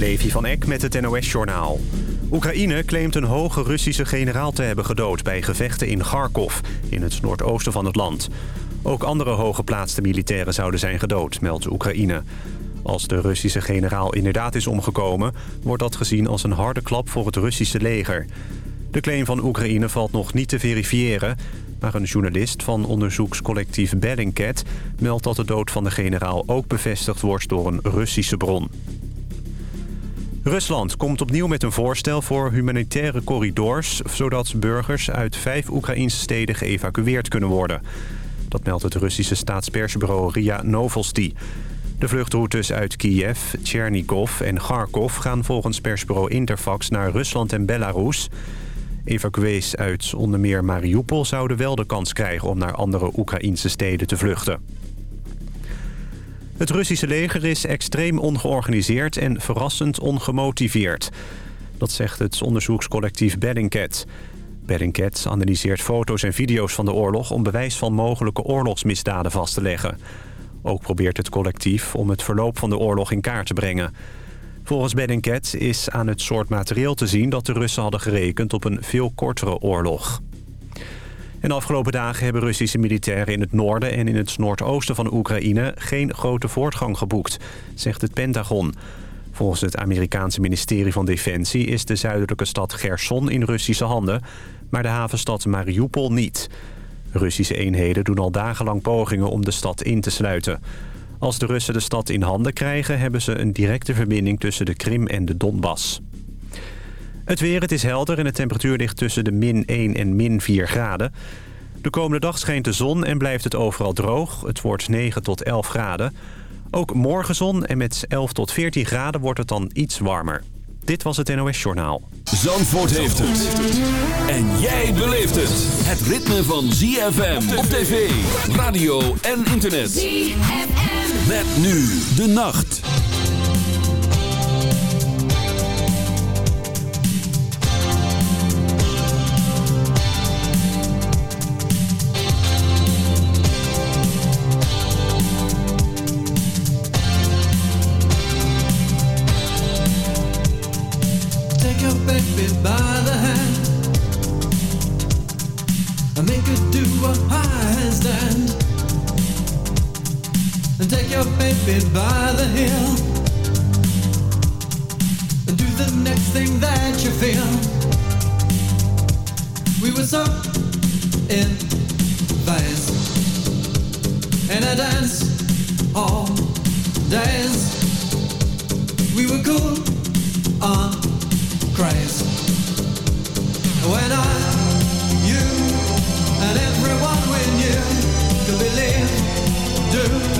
Levi van Eck met het NOS-journaal. Oekraïne claimt een hoge Russische generaal te hebben gedood... bij gevechten in Kharkov, in het noordoosten van het land. Ook andere hooggeplaatste militairen zouden zijn gedood, meldt Oekraïne. Als de Russische generaal inderdaad is omgekomen... wordt dat gezien als een harde klap voor het Russische leger. De claim van Oekraïne valt nog niet te verifiëren... maar een journalist van onderzoekscollectief Bellingcat... meldt dat de dood van de generaal ook bevestigd wordt door een Russische bron. Rusland komt opnieuw met een voorstel voor humanitaire corridors... zodat burgers uit vijf Oekraïnse steden geëvacueerd kunnen worden. Dat meldt het Russische staatspersbureau RIA Novosti. De vluchtroutes uit Kiev, Tchernigov en Kharkov... gaan volgens persbureau Interfax naar Rusland en Belarus. Evacuees uit onder meer Mariupol zouden wel de kans krijgen... om naar andere Oekraïnse steden te vluchten. Het Russische leger is extreem ongeorganiseerd en verrassend ongemotiveerd. Dat zegt het onderzoekscollectief Bellingcat. Bellingcat analyseert foto's en video's van de oorlog... om bewijs van mogelijke oorlogsmisdaden vast te leggen. Ook probeert het collectief om het verloop van de oorlog in kaart te brengen. Volgens Bellingcat is aan het soort materieel te zien... dat de Russen hadden gerekend op een veel kortere oorlog. En de afgelopen dagen hebben Russische militairen in het noorden en in het noordoosten van Oekraïne geen grote voortgang geboekt, zegt het Pentagon. Volgens het Amerikaanse ministerie van Defensie is de zuidelijke stad Gerson in Russische handen, maar de havenstad Mariupol niet. Russische eenheden doen al dagenlang pogingen om de stad in te sluiten. Als de Russen de stad in handen krijgen... hebben ze een directe verbinding tussen de Krim en de Donbass. Het weer, het is helder en de temperatuur ligt tussen de min 1 en min 4 graden. De komende dag schijnt de zon en blijft het overal droog. Het wordt 9 tot 11 graden. Ook morgen zon en met 11 tot 14 graden wordt het dan iets warmer. Dit was het NOS Journaal. Zandvoort heeft het. En jij beleeft het. Het ritme van ZFM op tv, radio en internet. ZFM. Met nu de nacht. Take by the and do the next thing that you feel. We were so in phase in a dance all days. We were cool on craze. When I, you, and everyone we knew could believe, do, and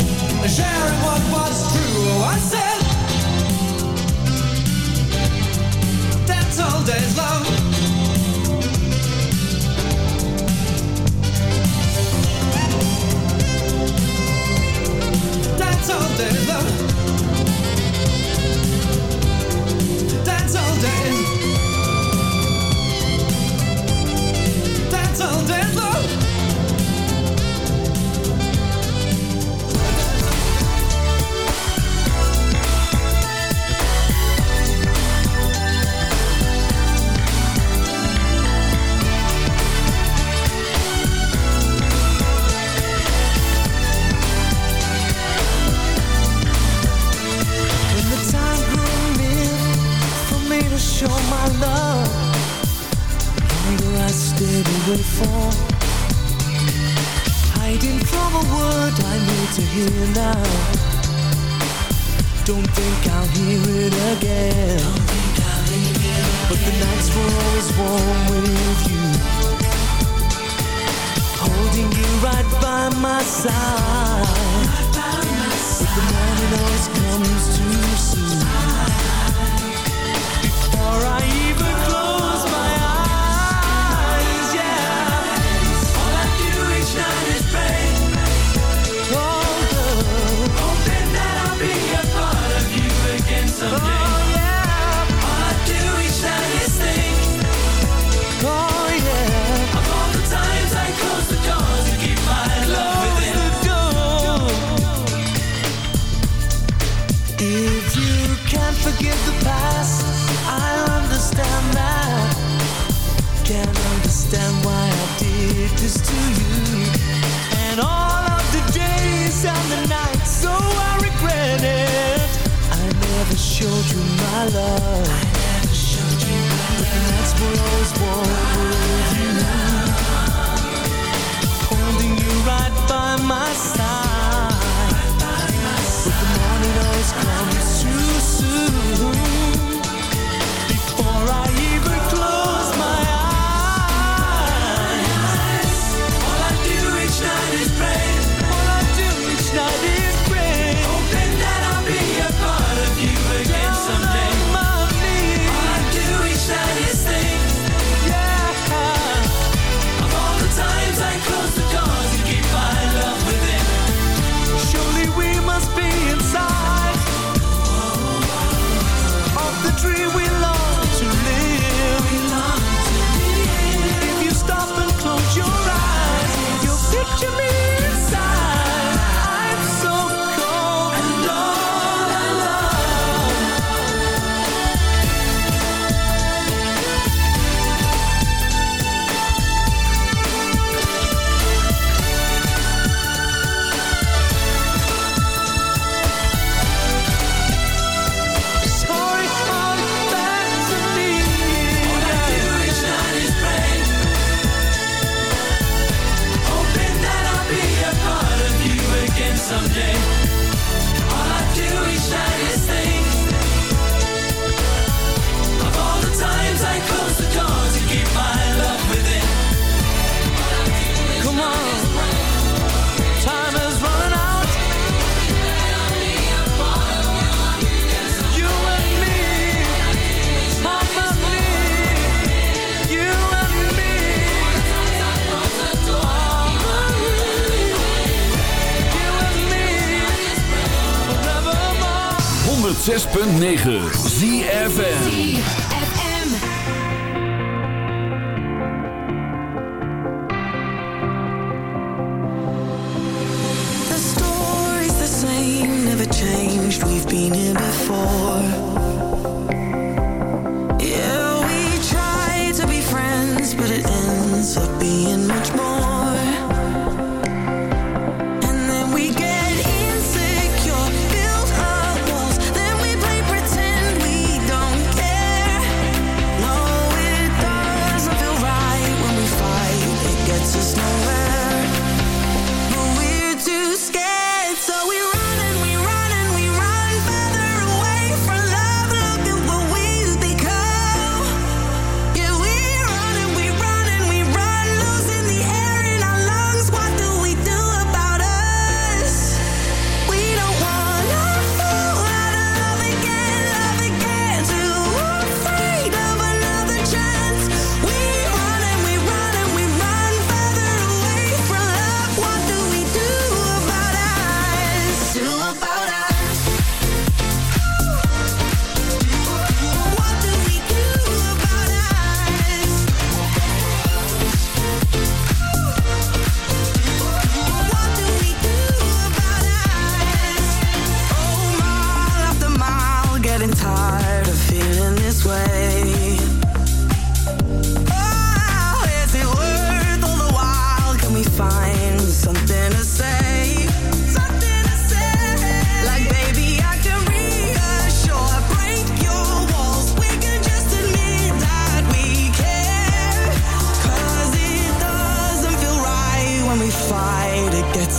sharing what was true. Said, That's all there's love. That's all there's love. 106.9 ZFN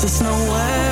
there's nowhere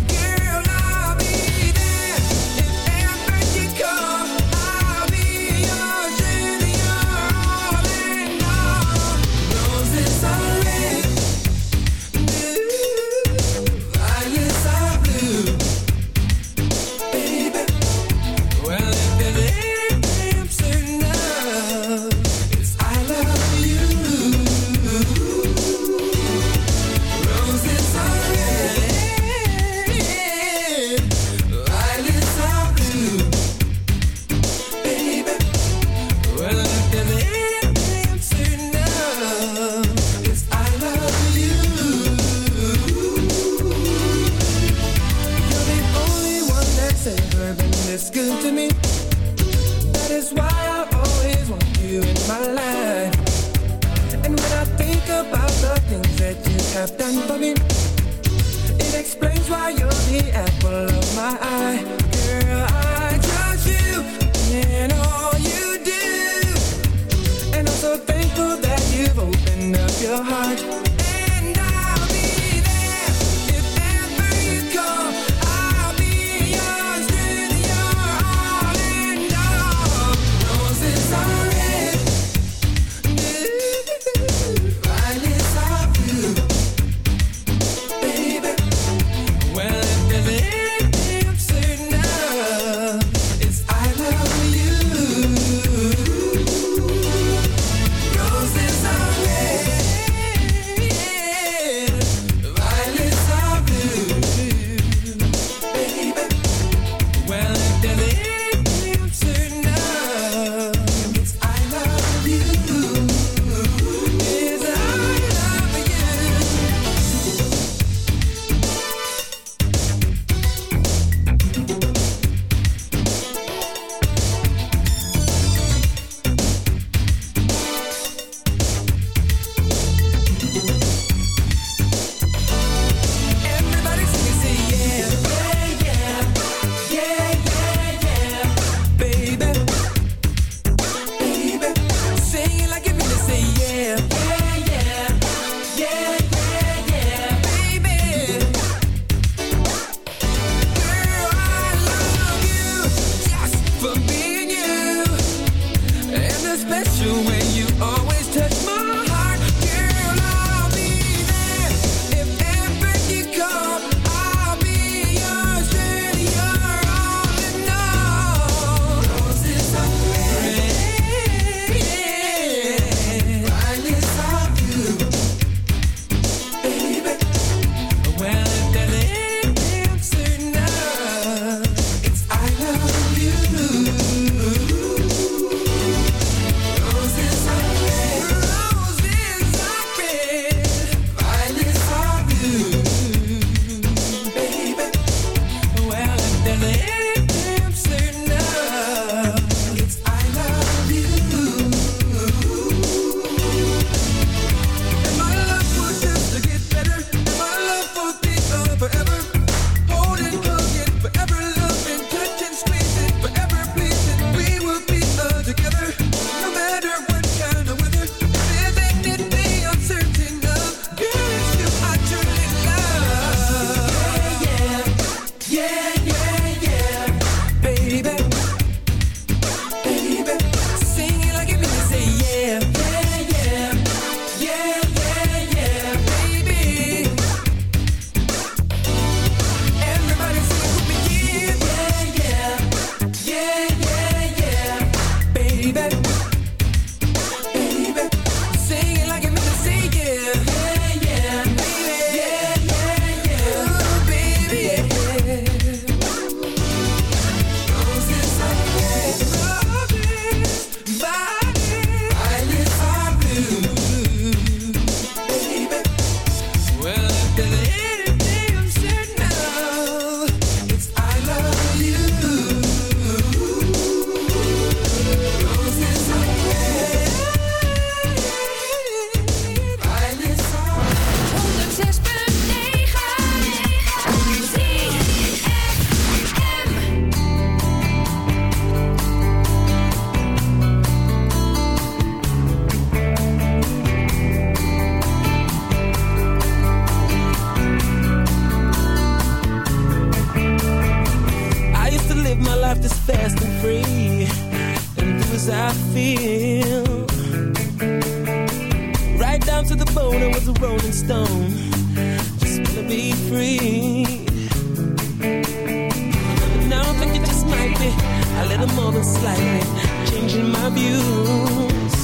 Changing my views.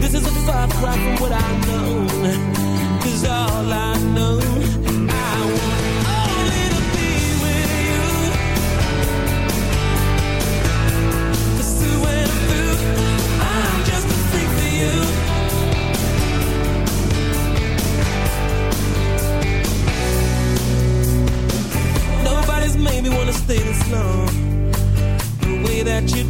This is a far cry from what I know. Cause all I know,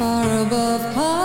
Far above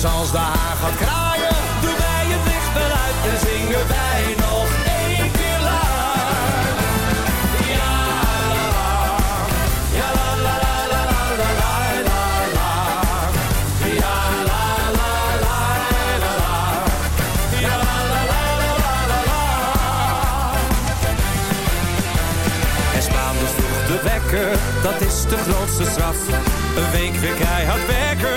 Pas als de haan gaat kraaien, doen wij het licht eruit en zingen wij nog één keer luid. Ja, la, la. Ja, la, la, la, la, la, la, la, la, la. Ja, la, la, la, la, la. Ja, la, la, la, la, la, la, la. En spaan dus vroeg de wekker, dat is de grootste straf. Een week weer keihard werken,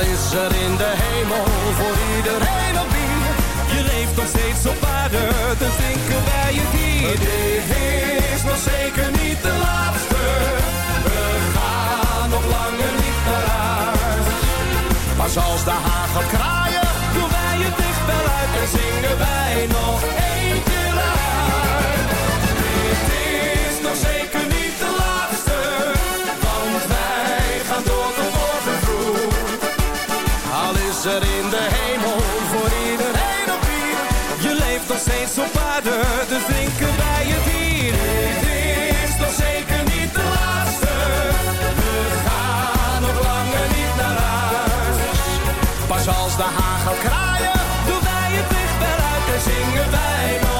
Is er in de hemel voor iedereen op wie. Je leeft nog steeds op aarde, dus denken wij je hier. Dit is nog zeker niet de laatste. We gaan nog langer niet naar huis. Maar zoals de haag gaat kraaien, doen wij het dicht wel uit. En zingen wij nog één keer luid. Dit is nog zeker niet op aarde, dus drinken wij het hier. Dit is toch zeker niet de laatste. We gaan nog langer niet naar huis. Pas als de hagel kraaien, doen wij het licht uit en zingen wij nog.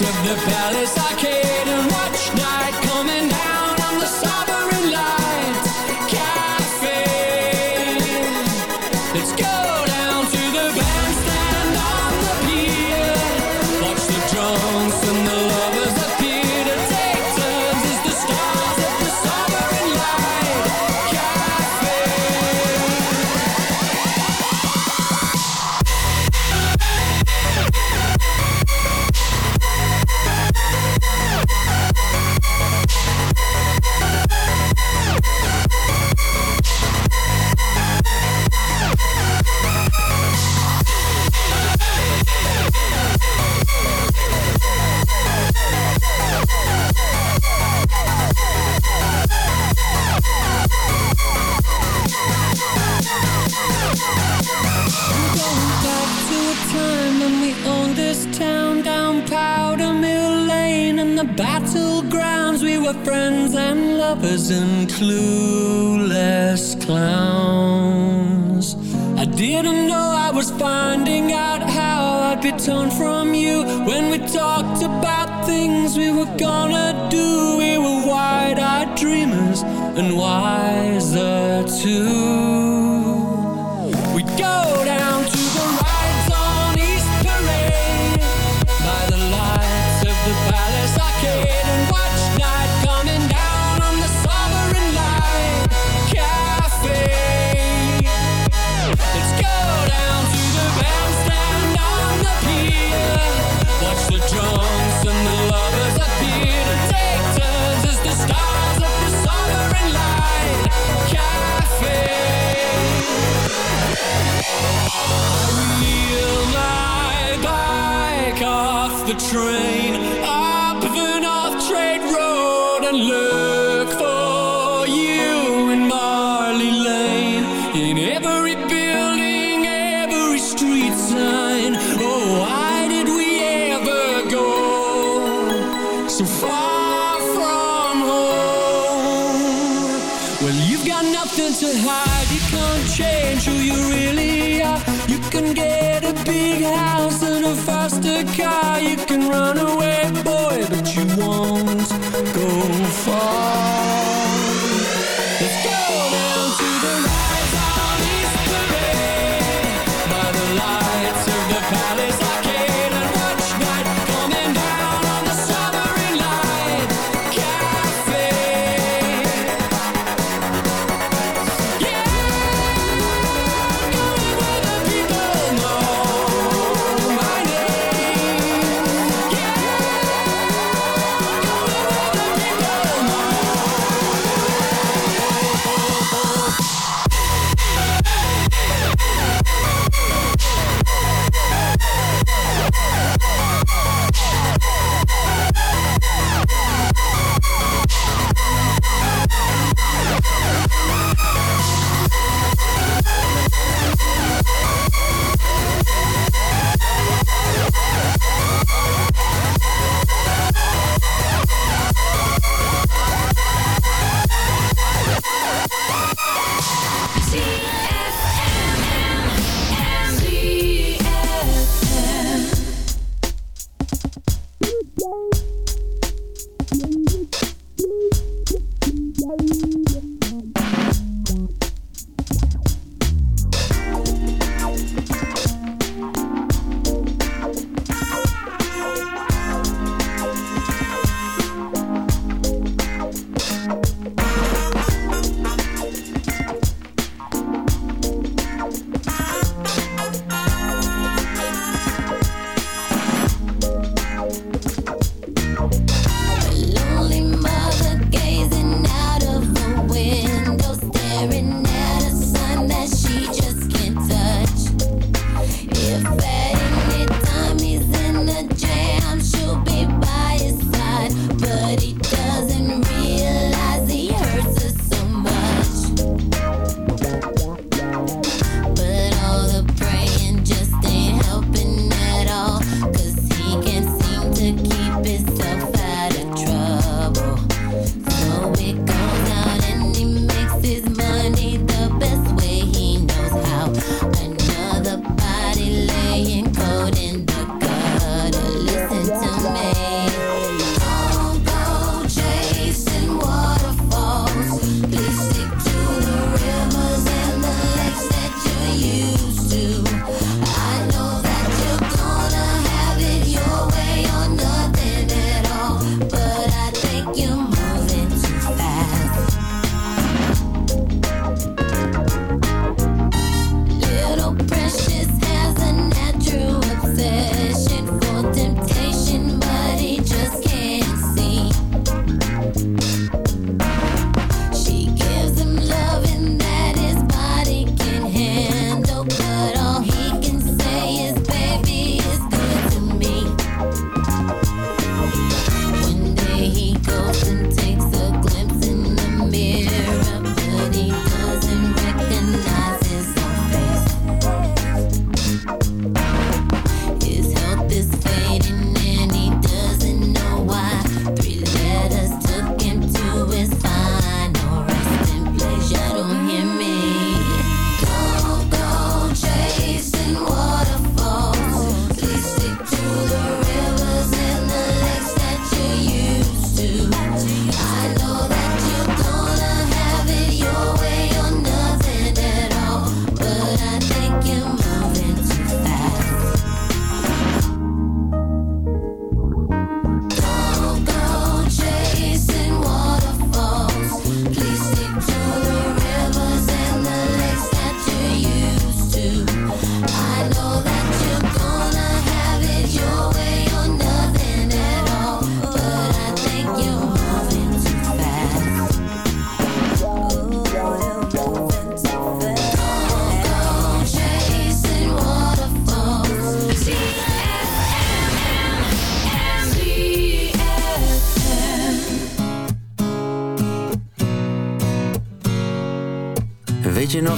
of the palace clue. faster car, you can run away, boy, but you won't go far.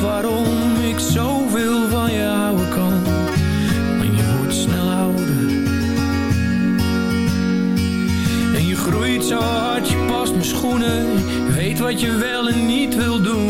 waarom ik zoveel van je houden kan. Maar je wordt snel ouder. En je groeit zo hard, je past mijn schoenen. Je weet wat je wel en niet wil doen.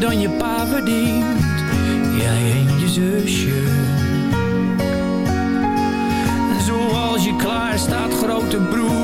dan je pa verdient. Jij en je zusje. Zoals je klaar staat, grote broer